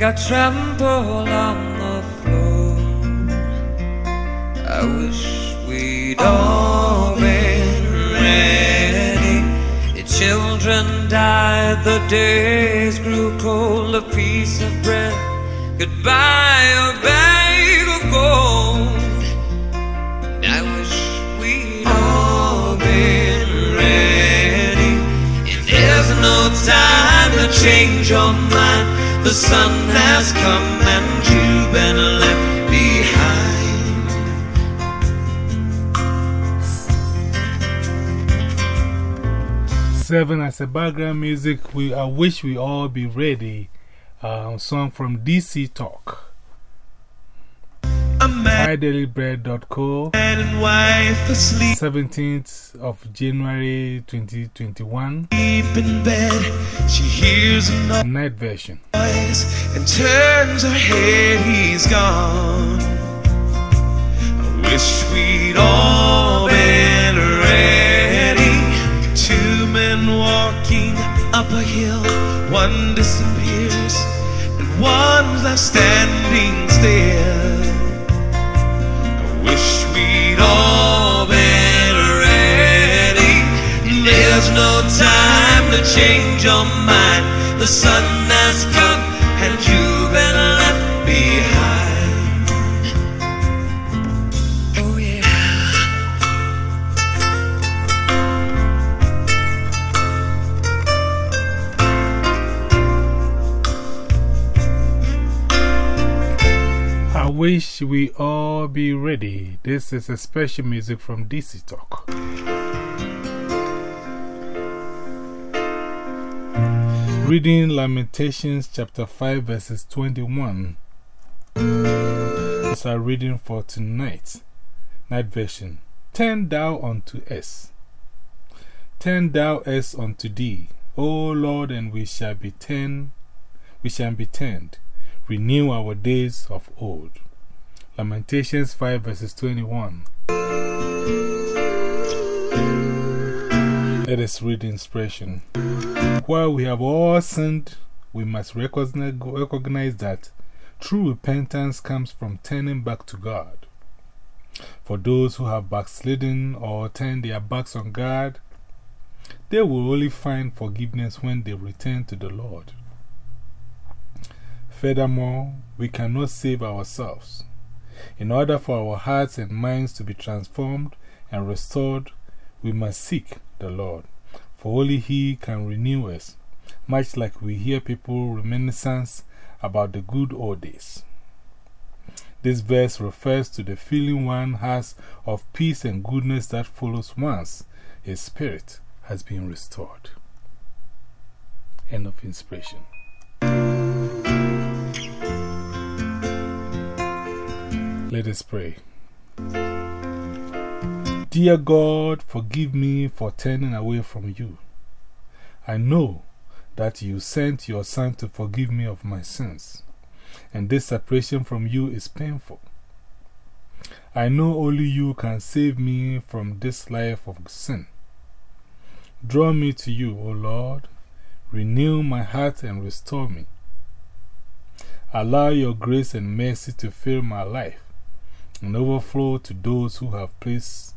got trampled on the floor. I wish we'd all been ready. The children died, the days grew cold. A piece of bread, goodbye, a bag of gold. I wish we'd all been ready. If there's no time to change your mind, the sun has come and you've been left behind. Seven as a background music, we, I wish we all be ready. Uh, song from DC Talk. MyDailyBread.co, and wife asleep 17th of January 2021, in bed. She hears a night version. and turns her head. He's gone. I wish we'd all been ready. Two men walking up a hill. One disappears and one's left standing no time to change your mind. The sun has come and you've been left behind. Oh, yeah. I wish we all be ready. This is a special music from DC Talk. Reading Lamentations chapter 5, verses 21. Is our reading for tonight. Night version. Turn thou unto us. Turn thou us unto thee, O Lord, and we shall be turned. We shall be turned. Renew our days of old. Lamentations 5 verses 21. Let us read inspiration. While we have all sinned, we must recognize, recognize that true repentance comes from turning back to God. For those who have backslidden or turned their backs on God, they will only find forgiveness when they return to the Lord. Furthermore, we cannot save ourselves. In order for our hearts and minds to be transformed and restored, we must seek the Lord, for only He can renew us, much like we hear people reminiscence about the good old days. This verse refers to the feeling one has of peace and goodness that follows once his spirit has been restored. End of inspiration. Let us pray. Dear God, forgive me for turning away from you. I know that you sent your Son to forgive me of my sins, and this separation from you is painful. I know only you can save me from this life of sin. Draw me to you, O Lord. Renew my heart and restore me. Allow your grace and mercy to fill my life and overflow to those who have placed,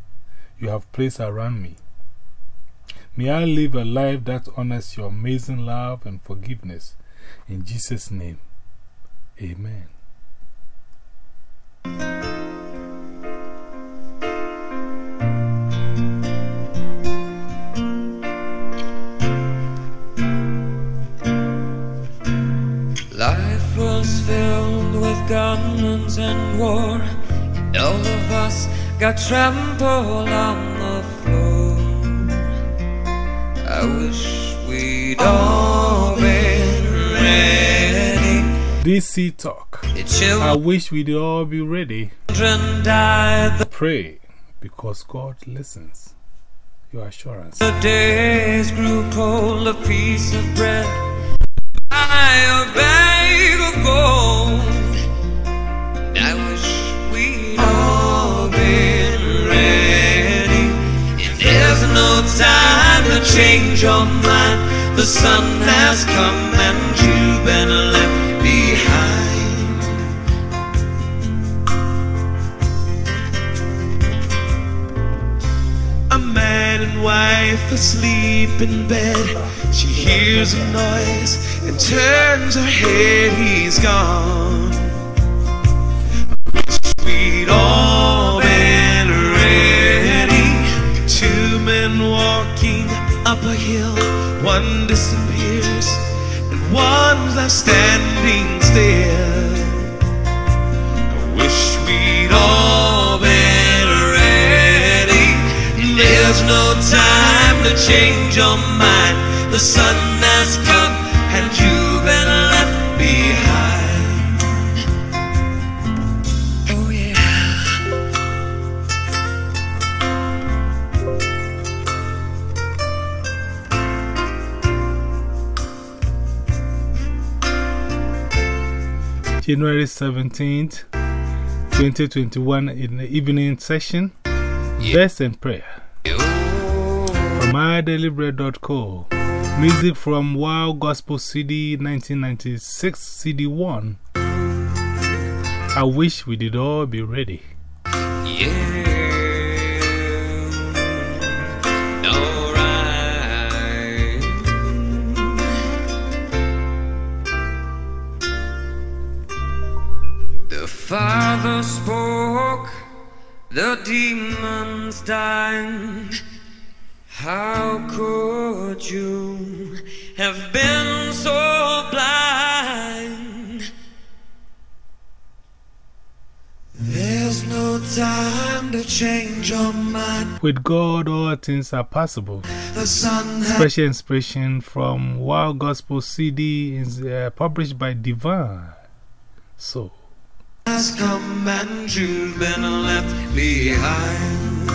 you have placed around me. May I live a life that honors your amazing love and forgiveness. In Jesus' name, amen. Life was filled with guns and war, got trampled on the floor. I wish we'd all been ready. DC Talk. I wish we'd all be ready. Pray because God listens. Your assurance. days grew cold, a piece of bread, I a bag of gold. no time to change your mind. The sun has come and you've been left behind. A man and wife asleep in bed. She hears a noise and turns her head. He's gone. Sweet. Oh. A hill. One disappears and one's left standing still. I wish we'd all been ready. There's no time to change your mind. The sun January 17th, 2021, in the evening session. Verse and prayer. From idailybread.co. Music from Wow Gospel CD 1996 CD 1. I wish we did all be ready. Yeah. Father spoke, the demons died. How could you have been so blind? There's no time to change your mind. With God, all things are possible. The sun has Special inspiration from Wow Gospel CD is uh, published by Divine. So, come and you've been left behind.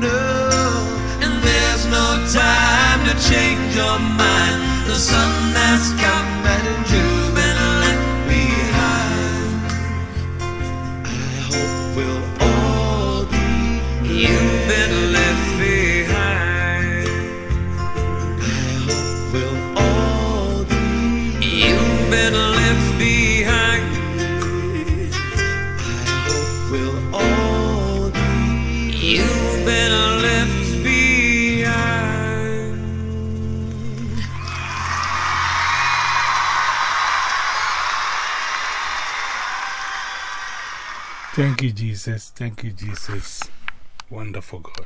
No, And there's no time to change your mind. The sun has come and you've been left behind. I hope we'll all be. You've been thank you, Jesus. Thank you, Jesus. Wonderful God.